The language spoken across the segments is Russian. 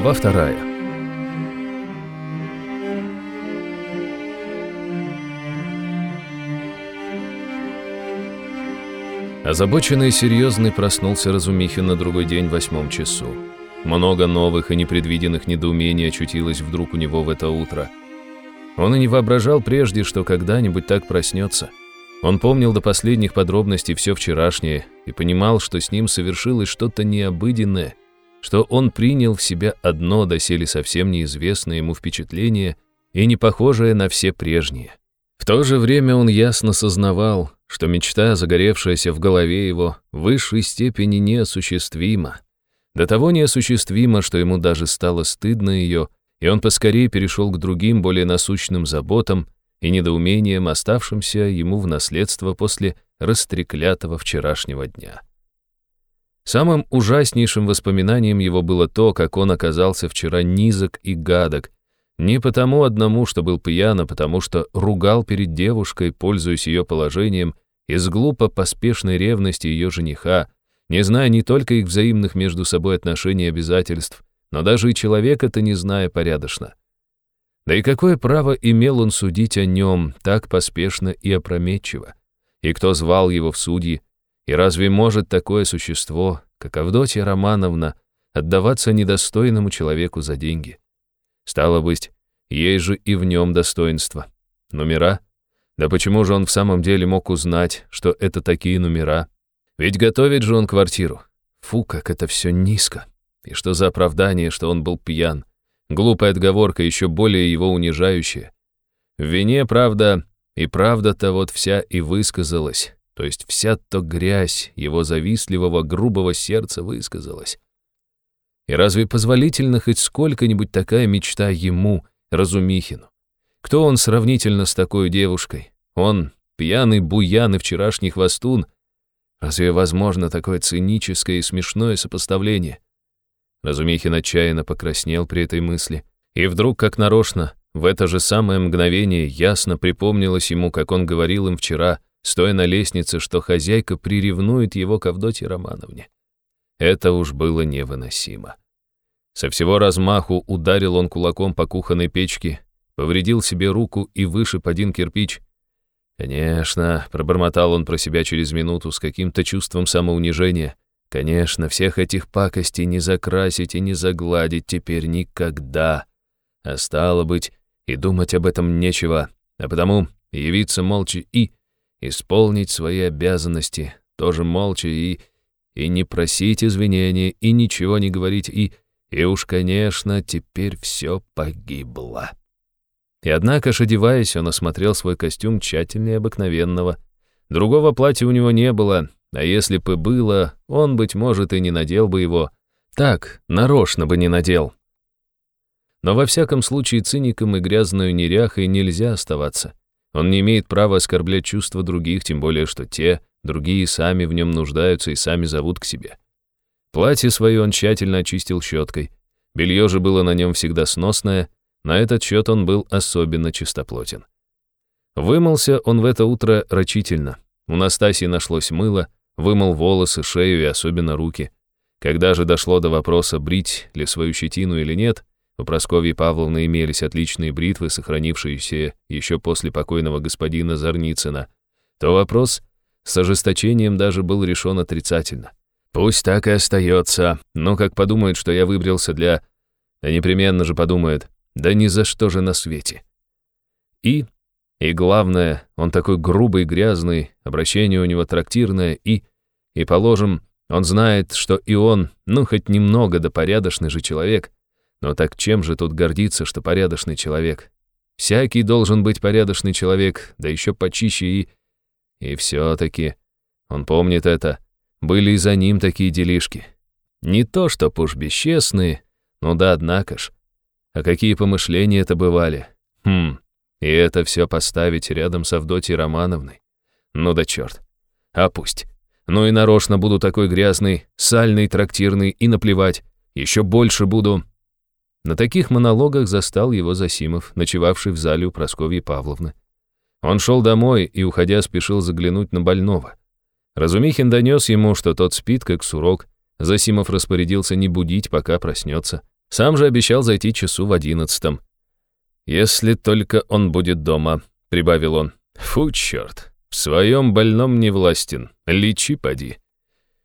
Глава вторая. Озабоченный и серьезный проснулся Разумихин на другой день в восьмом часу. Много новых и непредвиденных недоумений очутилось вдруг у него в это утро. Он и не воображал прежде, что когда-нибудь так проснется. Он помнил до последних подробностей все вчерашнее и понимал, что с ним совершилось что-то необыденное, что он принял в себя одно доселе совсем неизвестное ему впечатление и не похожее на все прежние. В то же время он ясно сознавал, что мечта, загоревшаяся в голове его, в высшей степени неосуществима. До того неосуществима, что ему даже стало стыдно ее, и он поскорее перешел к другим, более насущным заботам и недоумениям, оставшимся ему в наследство после растреклятого вчерашнего дня. Самым ужаснейшим воспоминанием его было то, как он оказался вчера низок и гадок, не потому одному, что был пьян, а потому что ругал перед девушкой, пользуясь ее положением, из глупо поспешной ревности ее жениха, не зная не только их взаимных между собой отношений и обязательств, но даже и человека-то не зная порядочно. Да и какое право имел он судить о нем так поспешно и опрометчиво? И кто звал его в судьи, и разве может такое существо, как Авдотья Романовна, отдаваться недостойному человеку за деньги? Стало быть, есть же и в нем достоинство. Номера? Да почему же он в самом деле мог узнать, что это такие номера? Ведь готовит же он квартиру. Фу, как это все низко. И что за оправдание, что он был пьян? Глупая отговорка, еще более его унижающая. В вине, правда, и правда-то вот вся и высказалась то есть вся то грязь его завистливого грубого сердца высказалась. И разве позволительно хоть сколько-нибудь такая мечта ему, Разумихину? Кто он сравнительно с такой девушкой? Он, пьяный буян и вчерашний хвостун. Разве возможно такое циническое и смешное сопоставление? Разумихин отчаянно покраснел при этой мысли. И вдруг, как нарочно, в это же самое мгновение ясно припомнилось ему, как он говорил им вчера — стоя на лестнице, что хозяйка приревнует его к Авдотье Романовне. Это уж было невыносимо. Со всего размаху ударил он кулаком по кухонной печке, повредил себе руку и вышиб один кирпич. «Конечно», — пробормотал он про себя через минуту с каким-то чувством самоунижения, «конечно, всех этих пакостей не закрасить и не загладить теперь никогда. А стало быть, и думать об этом нечего, а потому явиться молча и исполнить свои обязанности, тоже молча и... и не просить извинения, и ничего не говорить, и... и уж, конечно, теперь все погибло. И однако ж, одеваясь, он осмотрел свой костюм тщательнее обыкновенного. Другого платья у него не было, а если бы было, он, быть может, и не надел бы его. Так, нарочно бы не надел. Но во всяком случае циником и грязную неряхой нельзя оставаться. Он не имеет права оскорблять чувства других, тем более, что те, другие сами в нем нуждаются и сами зовут к себе. Платье свое он тщательно очистил щеткой. Белье же было на нем всегда сносное, на этот счет он был особенно чистоплотен. Вымылся он в это утро рачительно. У Настасьи нашлось мыло, вымыл волосы, шею и особенно руки. Когда же дошло до вопроса, брить ли свою щетину или нет, у Прасковьи Павловны имелись отличные бритвы, сохранившиеся еще после покойного господина Зарницына, то вопрос с ожесточением даже был решен отрицательно. Пусть так и остается, но как подумает, что я выбрился для... Да непременно же подумает, да ни за что же на свете. И, и главное, он такой грубый, грязный, обращение у него трактирное, и, и положим, он знает, что и он, ну, хоть немного да порядочный же человек, но так чем же тут гордиться, что порядочный человек? Всякий должен быть порядочный человек, да еще почище и... И все-таки, он помнит это, были и за ним такие делишки. Не то, что уж бесчестные, ну да однако ж. А какие помышления это бывали? Хм, и это все поставить рядом с Авдотьей Романовной. Ну да черт. А пусть. Ну и нарочно буду такой грязный, сальный, трактирный и наплевать. Еще больше буду... На таких монологах застал его Засимов, ночевавший в зале у Прасковьи Павловны. Он шел домой и, уходя, спешил заглянуть на больного. Разумихин донес ему, что тот спит, как сурок. Засимов распорядился не будить, пока проснется. Сам же обещал зайти часу в одиннадцатом. «Если только он будет дома», — прибавил он. «Фу, черт, в своем больном не властен, лечи поди».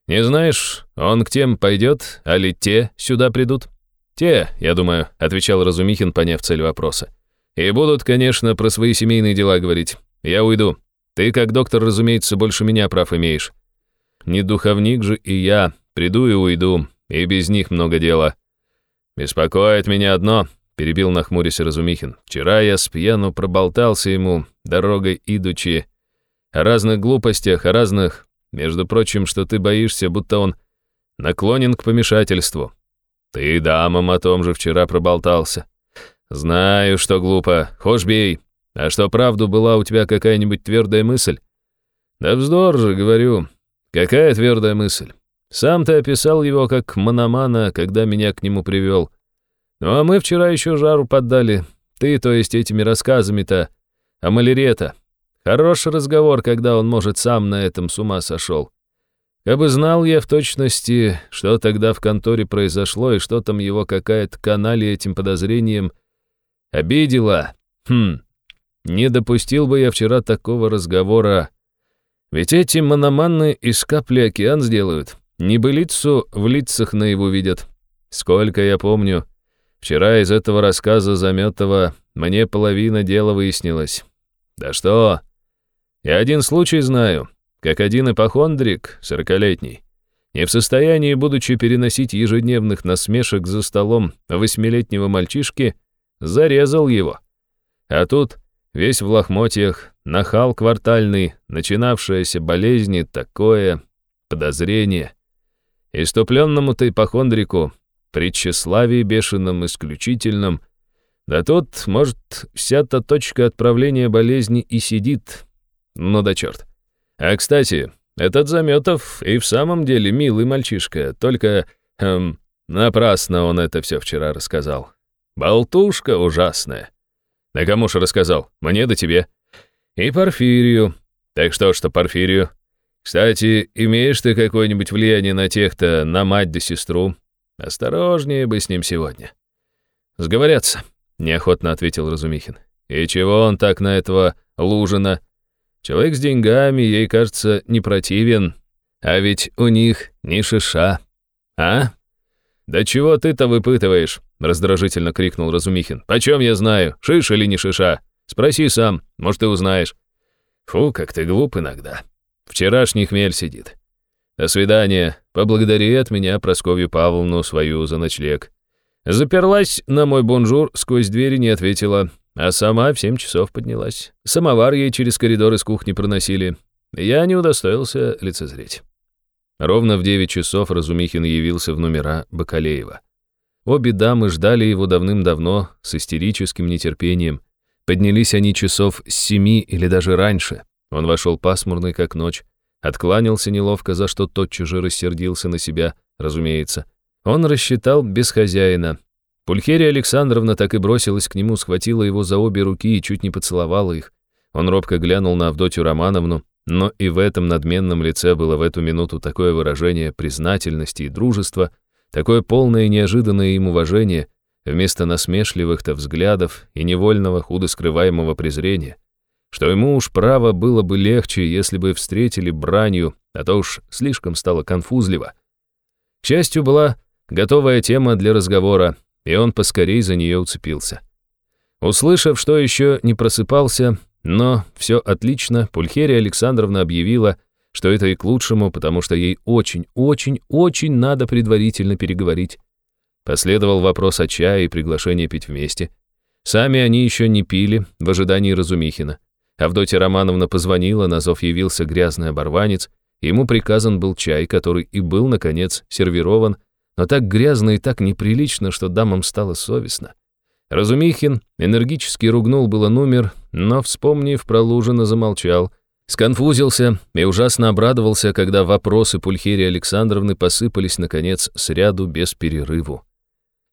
«Не знаешь, он к тем пойдет, а ли те сюда придут?» «Те, я думаю», — отвечал Разумихин, поняв цель вопроса. «И будут, конечно, про свои семейные дела говорить. Я уйду. Ты, как доктор, разумеется, больше меня прав имеешь. Не духовник же и я. Приду и уйду, и без них много дела». «Беспокоит меня одно», — перебил нахмурясь Разумихин. «Вчера я с пьяну проболтался ему, дорогой идучи, о разных глупостях, о разных между прочим, что ты боишься, будто он наклонен к помешательству. Ты дамам о том же вчера проболтался. Знаю, что глупо. Хошь бей. А что, правду была у тебя какая-нибудь твердая мысль? Да вздор же, говорю. Какая твердая мысль? Сам ты описал его как мономана, когда меня к нему привел. Ну а мы вчера еще жару поддали. Ты, то есть этими рассказами-то, а малярета. Хороший разговор, когда он, может, сам на этом с ума сошел. Бы знал я в точности, что тогда в конторе произошло и что там его какая-то каналия этим подозрением обидела. Хм, не допустил бы я вчера такого разговора. Ведь эти мономанны из капли океан сделают. Небылицу в лицах наяву видят. Сколько я помню, вчера из этого рассказа Заметова мне половина дела выяснилась. Да что, я один случай знаю, как один ипохондрик, сорокалетний, не в состоянии, будучи переносить ежедневных насмешек за столом восьмилетнего мальчишки, зарезал его. А тут весь в лохмотьях, нахал квартальный, начинавшаяся болезни, такое подозрение. Иступленному-то ипохондрику, при тщеславии бешеном исключительном, да тут, может, вся та точка отправления болезни и сидит, ну да черт. А кстати, этот Заметов и в самом деле милый мальчишка, только... Эм, напрасно он это все вчера рассказал. Болтушка ужасная. Да кому ж рассказал? Мне да тебе. И Порфирию. Так что что Порфирию? Кстати, имеешь ты какое-нибудь влияние на тех-то, на мать да сестру? Осторожнее бы с ним сегодня. Сговорятся, неохотно ответил Разумихин. И чего он так на этого Лужина Человек с деньгами ей, кажется, не противен. А ведь у них ни шиша. А? Да чего ты-то выпытываешь? Раздражительно крикнул Разумихин. Почем я знаю, шиш или не шиш? Спроси сам, может, ты узнаешь. Фу, как ты глуп иногда. Вчерашний хмель сидит. До свидания. Поблагодари от меня Прасковью Павловну свою за ночлег. Заперлась на мой бонжур, сквозь двери не ответила. А сама в семь часов поднялась. Самовар ей через коридор из кухни проносили. Я не удостоился лицезреть. Ровно в девять часов Разумихин явился в номера Бакалеева. Обе дамы ждали его давным-давно, с истерическим нетерпением. Поднялись они часов с семи или даже раньше. Он вошел пасмурный, как ночь, откланялся неловко, за что тотчас же рассердился на себя, разумеется. Он рассчитал без хозяина, Пульхерия Александровна так и бросилась к нему, схватила его за обе руки и чуть не поцеловала их. Он робко глянул на Авдотью Романовну, но и в этом надменном лице было в эту минуту такое выражение признательности и дружества, такое полное и неожиданное им уважение, вместо насмешливых-то взглядов и невольного худо скрываемого презрения, что ему уж право было бы легче, если бы встретили бранью, а то уж слишком стало конфузливо. К счастью, была готовая тема для разговора, и он поскорей за нее уцепился. Услышав, что еще не просыпался, но все отлично, Пульхерия Александровна объявила, что это и к лучшему, потому что ей очень-очень-очень надо предварительно переговорить. Последовал вопрос о чае и приглашение пить вместе. Сами они еще не пили, в ожидании Разумихина. Авдотья Романовна позвонила, на зов явился грязный оборванец, ему приказан был чай, который и был, наконец, сервирован, но так грязно и так неприлично, что дамам стало совестно. Разумихин энергически ругнул было номер, но, вспомнив про Лужина, замолчал, сконфузился и ужасно обрадовался, когда вопросы Пульхерии Александровны посыпались, наконец, с ряду без перерыву.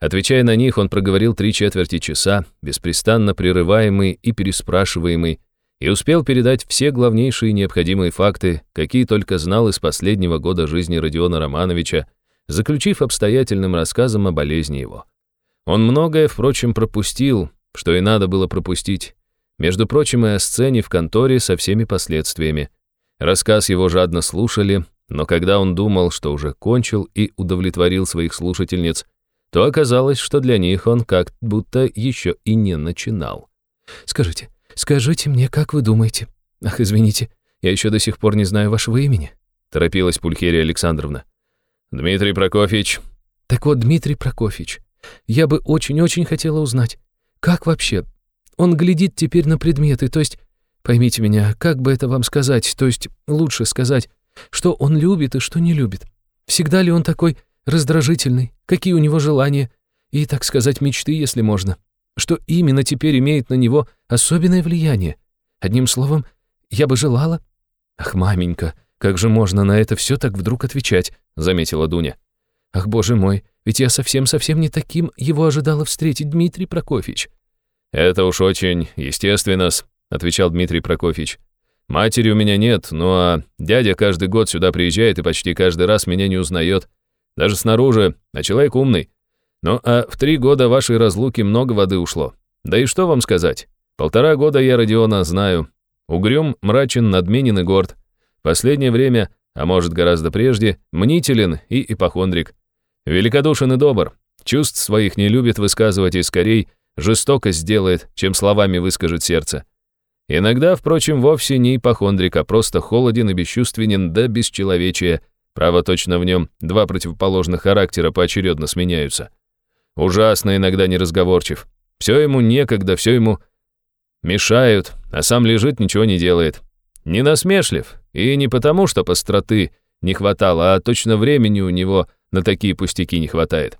Отвечая на них, он проговорил три четверти часа, беспрестанно прерываемый и переспрашиваемый, и успел передать все главнейшие необходимые факты, какие только знал из последнего года жизни Родиона Романовича, заключив обстоятельным рассказом о болезни его. Он многое, впрочем, пропустил, что и надо было пропустить. Между прочим, и о сцене в конторе со всеми последствиями. Рассказ его жадно слушали, но когда он думал, что уже кончил и удовлетворил своих слушательниц, то оказалось, что для них он как будто еще и не начинал. «Скажите, скажите мне, как вы думаете? Ах, извините, я еще до сих пор не знаю вашего имени», — торопилась Пульхерия Александровна. «Дмитрий Прокофьевич». «Так вот, Дмитрий Прокофьевич, я бы очень-очень хотела узнать, как вообще он глядит теперь на предметы, то есть, поймите меня, как бы это вам сказать, то есть, лучше сказать, что он любит и что не любит. Всегда ли он такой раздражительный, какие у него желания и, так сказать, мечты, если можно. Что именно теперь имеет на него особенное влияние. Одним словом, я бы желала... Ах, маменька, как же можно на это все так вдруг отвечать, заметила Дуня. Ах, боже мой, ведь я совсем-совсем не таким его ожидала встретить Дмитрий Прокофьевич. Это уж очень естественно, отвечал Дмитрий Прокофьевич. Матери у меня нет, ну а дядя каждый год сюда приезжает и почти каждый раз меня не узнает. Даже снаружи, а человек умный. Ну а в три года вашей разлуки много воды ушло. Да и что вам сказать? Полтора года я Родиона знаю. Угрюм, мрачен, надменен и горд. Последнее время, а может гораздо прежде, мнителен и ипохондрик. Великодушен и добр. Чувств своих не любит высказывать и скорей жестокость сделает, чем словами выскажет сердце. Иногда, впрочем, вовсе не ипохондрик, а просто холоден и бесчувственен до бесчеловечия, Право точно в нем два противоположных характера поочередно сменяются. Ужасно иногда неразговорчив. Все ему некогда, все ему мешают, а сам лежит, ничего не делает. Не насмешлив, и не потому, что построты не хватало, а точно времени у него на такие пустяки не хватает.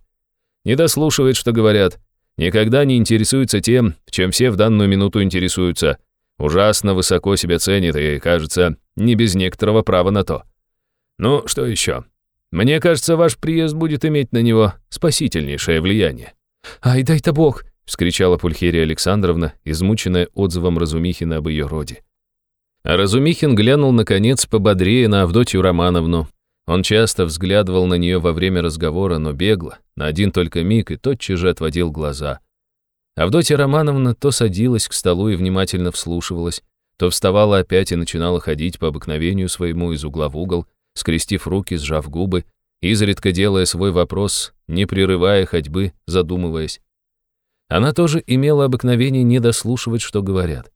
Не дослушивает, что говорят, никогда не интересуется тем, чем все в данную минуту интересуются. Ужасно высоко себя ценит и, кажется, не без некоторого права на то. Ну, что еще? Мне кажется, ваш приезд будет иметь на него спасительнейшее влияние». «Ай, дай-то бог!» — вскричала Пульхерия Александровна, измученная отзывом Разумихина об ее роде. А Разумихин глянул, наконец, пободрее на Авдотью Романовну. Он часто взглядывал на нее во время разговора, но бегло, на один только миг, и тотчас же отводил глаза. Авдотья Романовна то садилась к столу и внимательно вслушивалась, то вставала опять и начинала ходить по обыкновению своему из угла в угол, скрестив руки, сжав губы, изредка делая свой вопрос, не прерывая ходьбы, задумываясь. Она тоже имела обыкновение не дослушивать, что говорят.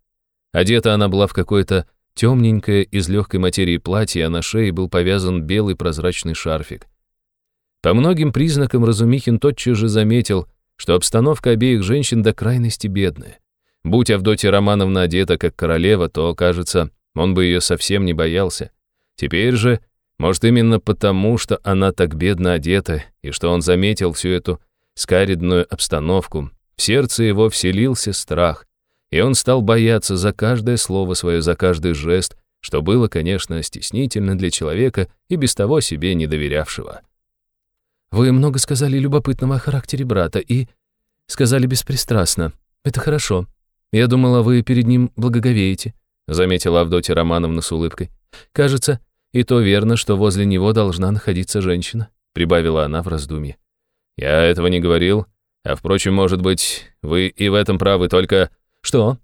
Одета она была в какое-то темненькое из легкой материи платье, а на шее был повязан белый прозрачный шарфик. По многим признакам Разумихин тотчас же заметил, что обстановка обеих женщин до крайности бедная. Будь Авдотья Романовна одета как королева, то, кажется, он бы ее совсем не боялся. Теперь же может, именно потому, что она так бедно одета, и что он заметил всю эту скаридную обстановку, в сердце его вселился страх, и он стал бояться за каждое слово свое, за каждый жест, что было, конечно, стеснительно для человека и без того себе не доверявшего. «Вы много сказали любопытного о характере брата и сказали беспристрастно. Это хорошо. Я думала, вы перед ним благоговеете», заметила Авдотья Романовна с улыбкой. «Кажется, и то верно, что возле него должна находиться женщина», прибавила она в раздумье. «Я этого не говорил. А впрочем, может быть, вы и в этом правы, только...» «Что?»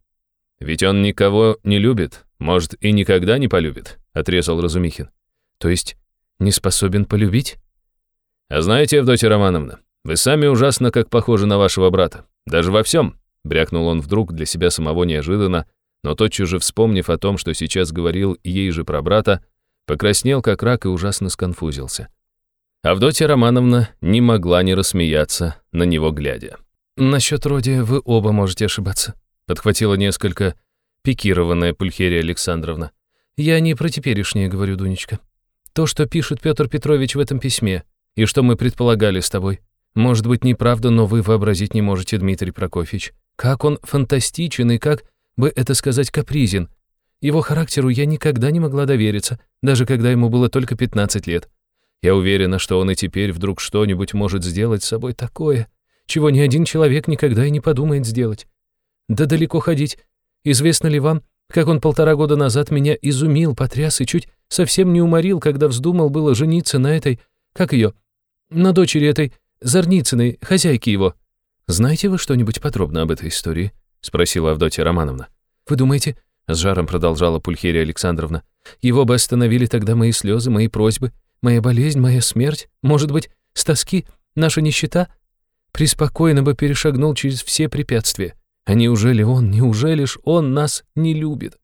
«Ведь он никого не любит, может, и никогда не полюбит», отрезал Разумихин. «То есть не способен полюбить?» «А знаете, Евдотья Романовна, вы сами ужасно как похожи на вашего брата. Даже во всем», брякнул он вдруг для себя самого неожиданно, но тотчас же вспомнив о том, что сейчас говорил ей же про брата, Покраснел, как рак, и ужасно сконфузился. Авдотья Романовна не могла не рассмеяться, на него глядя. «Насчет Роди вы оба можете ошибаться», подхватила несколько пикированная Пульхерия Александровна. «Я не про теперешнее, говорю, Дунечка. То, что пишет Петр Петрович в этом письме, и что мы предполагали с тобой, может быть, неправда, но вы вообразить не можете, Дмитрий Прокофьевич. Как он фантастичен и как бы это сказать капризен, его характеру я никогда не могла довериться, даже когда ему было только 15 лет. Я уверена, что он и теперь вдруг что-нибудь может сделать с собой такое, чего ни один человек никогда и не подумает сделать. Да далеко ходить. Известно ли вам, как он полтора года назад меня изумил, потряс и чуть совсем не уморил, когда вздумал было жениться на этой, как ее, на дочери этой Зарницыной, хозяйки его. знаете вы что-нибудь подробно об этой истории?» — спросила Авдотья Романовна. «Вы думаете, — с жаром продолжала Пульхерия Александровна, «его бы остановили тогда мои слезы, мои просьбы, моя болезнь, моя смерть, может быть, с тоски, наша нищета? Преспокойно бы перешагнул через все препятствия. А неужели он, неужели ж он нас не любит?»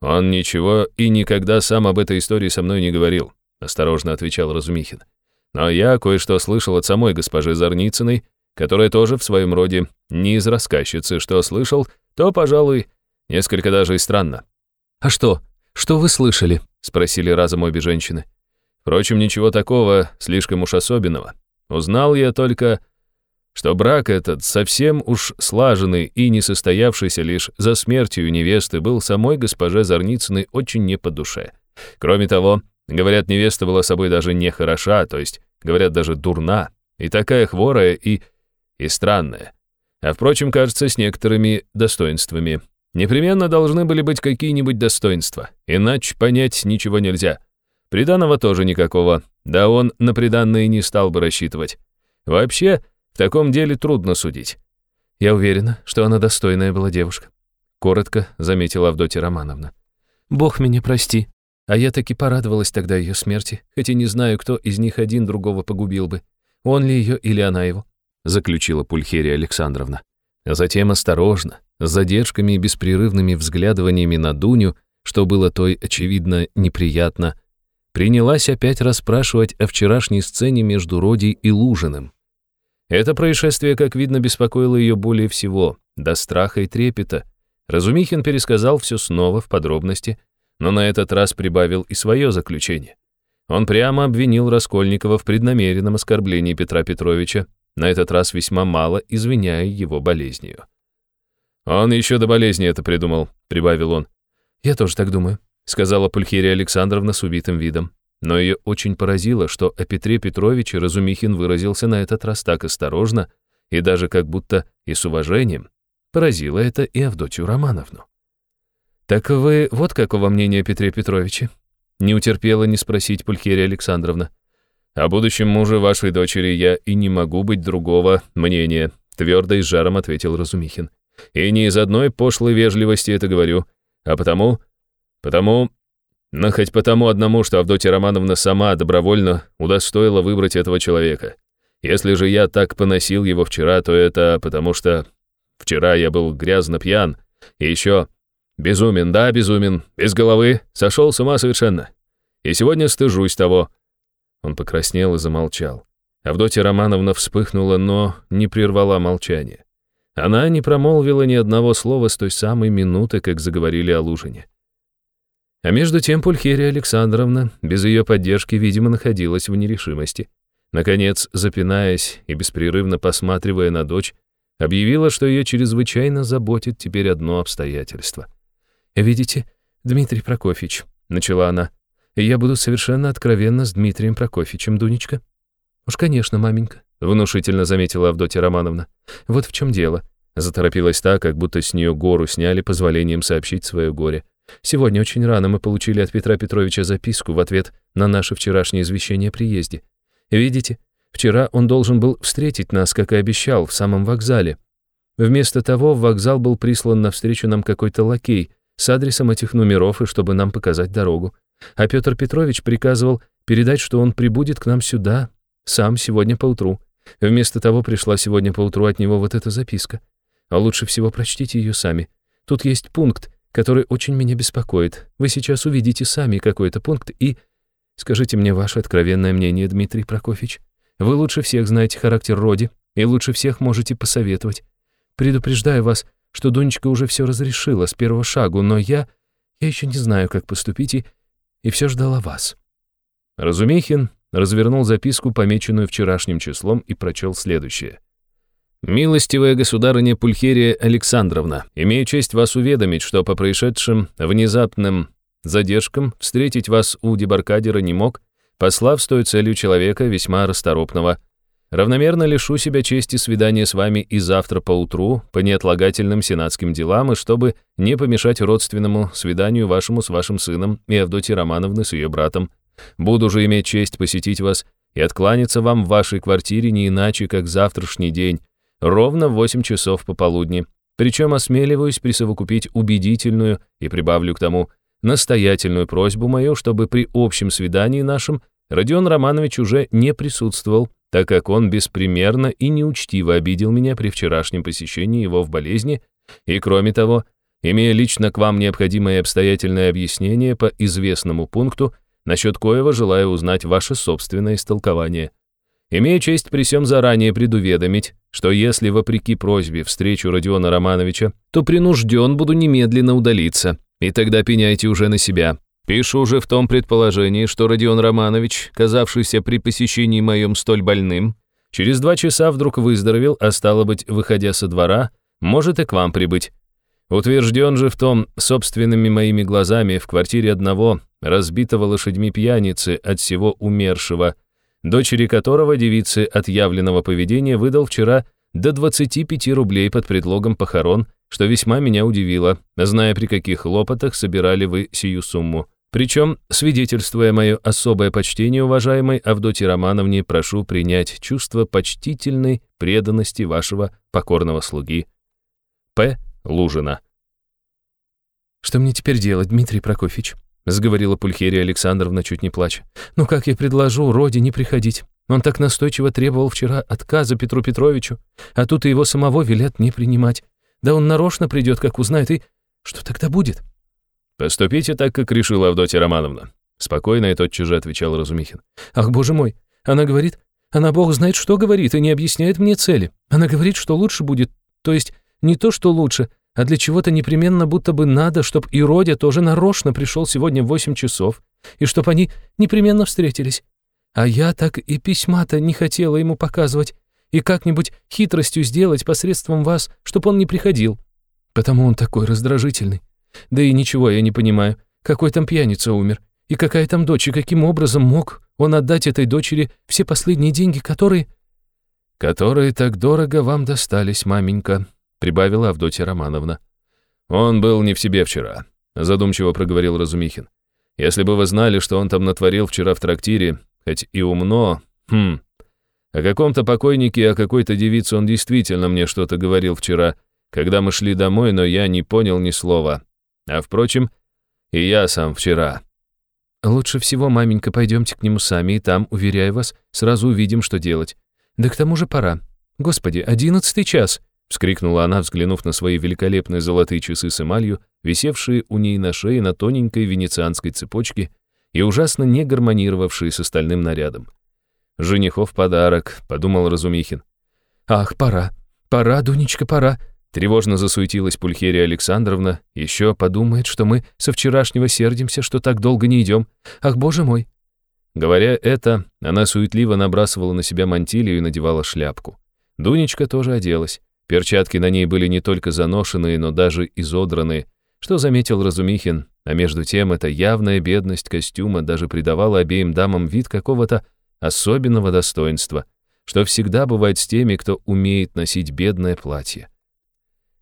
«Он ничего и никогда сам об этой истории со мной не говорил», — осторожно отвечал Разумихин. «Но я кое-что слышал от самой госпожи Зарницыной, которая тоже в своем роде не из рассказчицы, что слышал, то, пожалуй, несколько даже и странно». «А что? Что вы слышали?» — спросили разом обе женщины. Впрочем, ничего такого, слишком уж особенного. Узнал я только, что брак этот, совсем уж слаженный и не состоявшийся лишь за смертью невесты, был самой госпоже Зарницыной очень не по душе. Кроме того, говорят, невеста была собой даже не хороша, то есть, говорят, даже дурна, и такая хворая и... и странная. А впрочем, кажется, с некоторыми достоинствами. Непременно должны были быть какие-нибудь достоинства, иначе понять ничего нельзя. Приданного тоже никакого, да он на приданное не стал бы рассчитывать. Вообще, в таком деле трудно судить. Я уверена, что она достойная была девушка. Коротко заметила Авдотья Романовна. Бог меня прости. А я таки порадовалась тогда ее смерти, хотя не знаю, кто из них один другого погубил бы. Он ли ее или она его, заключила Пульхерия Александровна. А затем осторожно, с задержками и беспрерывными взглядываниями на Дуню, что было той, очевидно, неприятно, принялась опять расспрашивать о вчерашней сцене между Родей и Лужиным. Это происшествие, как видно, беспокоило ее более всего, до страха и трепета. Разумихин пересказал все снова в подробности, но на этот раз прибавил и свое заключение. Он прямо обвинил Раскольникова в преднамеренном оскорблении Петра Петровича, на этот раз весьма мало извиняя его болезнью. «Он еще до болезни это придумал», — прибавил он. «Я тоже так думаю», — сказала Пульхерия Александровна с убитым видом. Но ее очень поразило, что о Петре Петровиче Разумихин выразился на этот раз так осторожно и даже как будто и с уважением. Поразило это и Авдотью Романовну. «Так вы вот какого мнения о Петре Петровиче?» Не утерпела не спросить Пулькерия Александровна. «О будущем муже вашей дочери я и не могу быть другого мнения», твердо и с жаром ответил Разумихин. «И не из одной пошлой вежливости это говорю, а потому... потому но хоть потому одному, что Авдотья Романовна сама добровольно удостоила выбрать этого человека. Если же я так поносил его вчера, то это потому что вчера я был грязно пьян. И еще безумен, да, безумен, без головы, сошел с ума совершенно. И сегодня стыжусь того». Он покраснел и замолчал. Авдотья Романовна вспыхнула, но не прервала молчание. Она не промолвила ни одного слова с той самой минуты, как заговорили о Лужине. А между тем Пульхерия Александровна без ее поддержки, видимо, находилась в нерешимости. Наконец, запинаясь и беспрерывно посматривая на дочь, объявила, что ее чрезвычайно заботит теперь одно обстоятельство. «Видите, Дмитрий Прокофьевич», — начала она, — «я буду совершенно откровенна с Дмитрием Прокофьевичем, Дунечка». «Уж, конечно, маменька», — внушительно заметила Авдотья Романовна. «Вот в чем дело». Заторопилась так, как будто с нее гору сняли позволением сообщить свое горе. Сегодня очень рано мы получили от Петра Петровича записку в ответ на наше вчерашнее извещение о приезде. Видите, вчера он должен был встретить нас, как и обещал, в самом вокзале. Вместо того в вокзал был прислан навстречу нам какой-то лакей с адресом этих номеров и чтобы нам показать дорогу. А Петр Петрович приказывал передать, что он прибудет к нам сюда, сам сегодня поутру. Вместо того пришла сегодня поутру от него вот эта записка. А лучше всего прочтите ее сами. Тут есть пункт, который очень меня беспокоит. Вы сейчас увидите сами какой-то пункт и... Скажите мне ваше откровенное мнение, Дмитрий Прокофьевич. Вы лучше всех знаете характер Роди и лучше всех можете посоветовать. Предупреждаю вас, что Дунечка уже все разрешила с первого шагу, но я... Я еще не знаю, как поступить, и, и все ждала вас». Разумихин развернул записку, помеченную вчерашним числом, и прочел следующее. «Милостивая государыня Пульхерия Александровна, имею честь вас уведомить, что по происшедшим внезапным задержкам встретить вас у дебаркадера не мог, послав с той целью человека весьма расторопного. Равномерно лишу себя чести свидания с вами и завтра поутру по неотлагательным сенатским делам, и чтобы не помешать родственному свиданию вашему с вашим сыном и Авдотьей Романовны с ее братом. Буду же иметь честь посетить вас и откланяться вам в вашей квартире не иначе, как завтрашний день, ровно в 8 часов пополудни. Причем осмеливаюсь присовокупить убедительную и прибавлю к тому настоятельную просьбу мою, чтобы при общем свидании нашем Родион Романович уже не присутствовал, так как он беспримерно и неучтиво обидел меня при вчерашнем посещении его в болезни, и, кроме того, имея лично к вам необходимое обстоятельное объяснение по известному пункту, насчет коего желаю узнать ваше собственное истолкование. Имею честь при всем заранее предуведомить, что если, вопреки просьбе, встречу Родиона Романовича, то принужден буду немедленно удалиться, и тогда пеняйте уже на себя. Пишу уже в том предположении, что Родион Романович, казавшийся при посещении моем столь больным, через два часа вдруг выздоровел, а стало быть, выходя со двора, может и к вам прибыть. Утвержден же в том собственными моими глазами в квартире одного разбитого лошадьми пьяницы от всего умершего, дочери которого девицы отъявленного поведения выдал вчера до 25 рублей под предлогом похорон, что весьма меня удивило, зная, при каких хлопотах собирали вы сию сумму. Причем, свидетельствуя мое особое почтение уважаемой Авдотье Романовне, прошу принять чувство почтительной преданности вашего покорного слуги П. Лужина. «Что мне теперь делать, Дмитрий Прокофьевич?» — сговорила Пульхерия Александровна, чуть не плача. «Ну как я предложу Роде не приходить? Он так настойчиво требовал вчера отказа Петру Петровичу, а тут и его самого велят не принимать. Да он нарочно придет, как узнает, и что тогда будет?» «Поступите так, как решила Авдотья Романовна», — спокойно и тотчас же отвечал Разумихин. «Ах, боже мой, она говорит, она бог знает, что говорит, и не объясняет мне цели. Она говорит, что лучше будет, то есть не то, что лучше, а для чего-то непременно будто бы надо, чтоб и Родя тоже нарочно пришел сегодня в восемь часов, и чтоб они непременно встретились. А я так и письма-то не хотела ему показывать, и как-нибудь хитростью сделать посредством вас, чтоб он не приходил. Потому он такой раздражительный. Да и ничего я не понимаю, какой там пьяница умер, и какая там дочь, и каким образом мог он отдать этой дочери все последние деньги, которые... Которые так дорого вам достались, маменька, прибавила Авдотья Романовна. «Он был не в себе вчера», — задумчиво проговорил Разумихин. «Если бы вы знали, что он там натворил вчера в трактире, хоть и умно, хм, о каком-то покойнике и о какой-то девице он действительно мне что-то говорил вчера, когда мы шли домой, но я не понял ни слова. А впрочем, и я сам вчера». «Лучше всего, маменька, пойдемте к нему сами, и там, уверяю вас, сразу увидим, что делать. Да к тому же пора. Господи, одиннадцатый час!» Вскрикнула она, взглянув на свои великолепные золотые часы с эмалью, висевшие у ней на шее на тоненькой венецианской цепочке и ужасно не гармонировавшие с остальным нарядом. «Женихов подарок», — подумал Разумихин. «Ах, пора, пора, Дунечка, пора», Тревожно засуетилась Пульхерия Александровна. Еще подумает, что мы со вчерашнего сердимся, что так долго не идем. Ах, боже мой!» Говоря это, она суетливо набрасывала на себя мантилью и надевала шляпку. Дунечка тоже оделась. Перчатки на ней были не только заношенные, но даже изодраны, что заметил Разумихин, а между тем эта явная бедность костюма даже придавала обеим дамам вид какого-то особенного достоинства, что всегда бывает с теми, кто умеет носить бедное платье.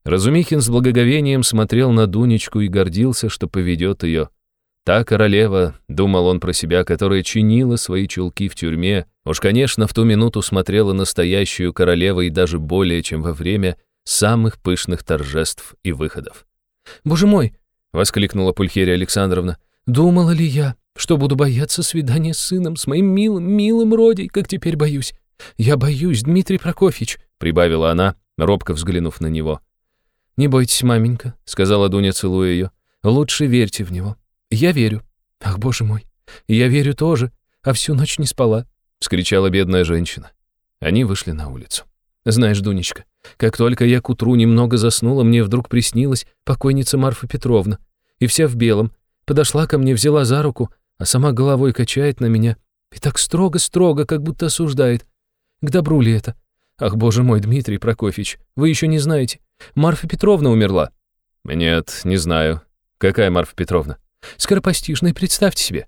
Разумихин с благоговением смотрел на Дунечку и гордился, что поведет ее. Та королева, думал он про себя, которая чинила свои чулки в тюрьме, уж, конечно, в ту минуту смотрела настоящую королеву и даже более, чем во время самых пышных торжеств и выходов. «Боже мой!» — воскликнула Пульхерия Александровна. «Думала ли я, что буду бояться свидания с сыном, с моим милым, милым Родей, как теперь боюсь? Я боюсь, Дмитрий Прокофьевич», — прибавила она, робко взглянув на него. «Не бойтесь, маменька», — сказала Дуня, целуя ее. «Лучше верьте в него. «Я верю. Ах, боже мой, я верю тоже, а всю ночь не спала», — вскричала бедная женщина. Они вышли на улицу. «Знаешь, Дунечка, как только я к утру немного заснула, мне вдруг приснилась покойница Марфа Петровна, и вся в белом, подошла ко мне, взяла за руку, а сама головой качает на меня, и так строго-строго, как будто осуждает. К добру ли это? Ах, боже мой, Дмитрий Прокофьевич, вы еще не знаете. Марфа Петровна умерла». «Нет, не знаю. Какая Марфа Петровна?» Скоропостижной, представьте себе.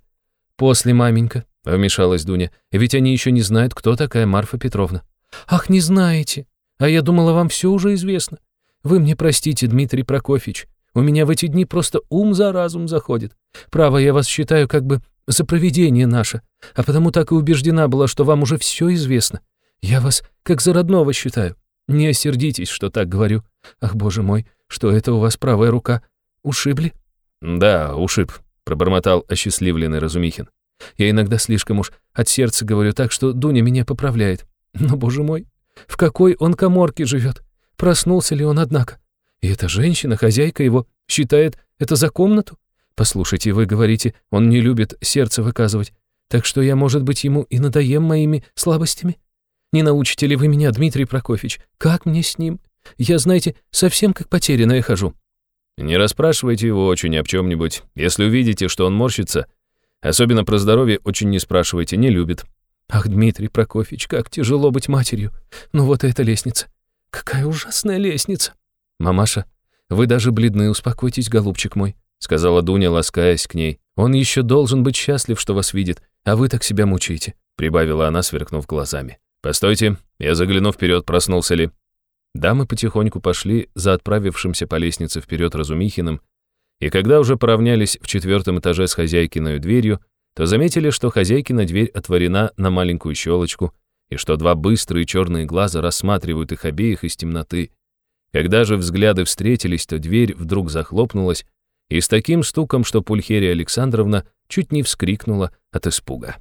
После, маменька, вмешалась Дуня, ведь они еще не знают, кто такая Марфа Петровна. Ах, не знаете. А я думала, вам все уже известно. Вы мне простите, Дмитрий Прокофьевич. У меня в эти дни просто ум за разум заходит. Право, я вас считаю как бы за провидение наше, а потому так и убеждена была, что вам уже все известно. Я вас как за родного считаю. Не осердитесь, что так говорю. Ах, боже мой, что это у вас правая рука? Ушибли?» «Да, ушиб», — пробормотал осчастливленный Разумихин. «Я иногда слишком уж от сердца говорю так, что Дуня меня поправляет. Но, боже мой, в какой он коморке живет? Проснулся ли он, однако? И эта женщина, хозяйка его, считает это за комнату? Послушайте, вы говорите, он не любит сердце выказывать. Так что я, может быть, ему и надоем моими слабостями? Не научите ли вы меня, Дмитрий Прокофьевич? Как мне с ним? Я, знаете, совсем как потерянная хожу». «Не расспрашивайте его очень об чем-нибудь. Если увидите, что он морщится, особенно про здоровье, очень не спрашивайте, не любит». «Ах, Дмитрий Прокофьевич, как тяжело быть матерью. Ну вот эта лестница. Какая ужасная лестница!» «Мамаша, вы даже бледны, успокойтесь, голубчик мой», сказала Дуня, ласкаясь к ней. «Он еще должен быть счастлив, что вас видит, а вы так себя мучаете», прибавила она, сверкнув глазами. «Постойте, я загляну вперед, проснулся ли». Дамы потихоньку пошли за отправившимся по лестнице вперед Разумихиным, и когда уже поравнялись в четвертом этаже с хозяйкиной дверью, то заметили, что хозяйкина дверь отворена на маленькую щелочку, и что два быстрые черные глаза рассматривают их обеих из темноты, когда же взгляды встретились, то дверь вдруг захлопнулась, и с таким стуком, что Пульхерия Александровна чуть не вскрикнула от испуга.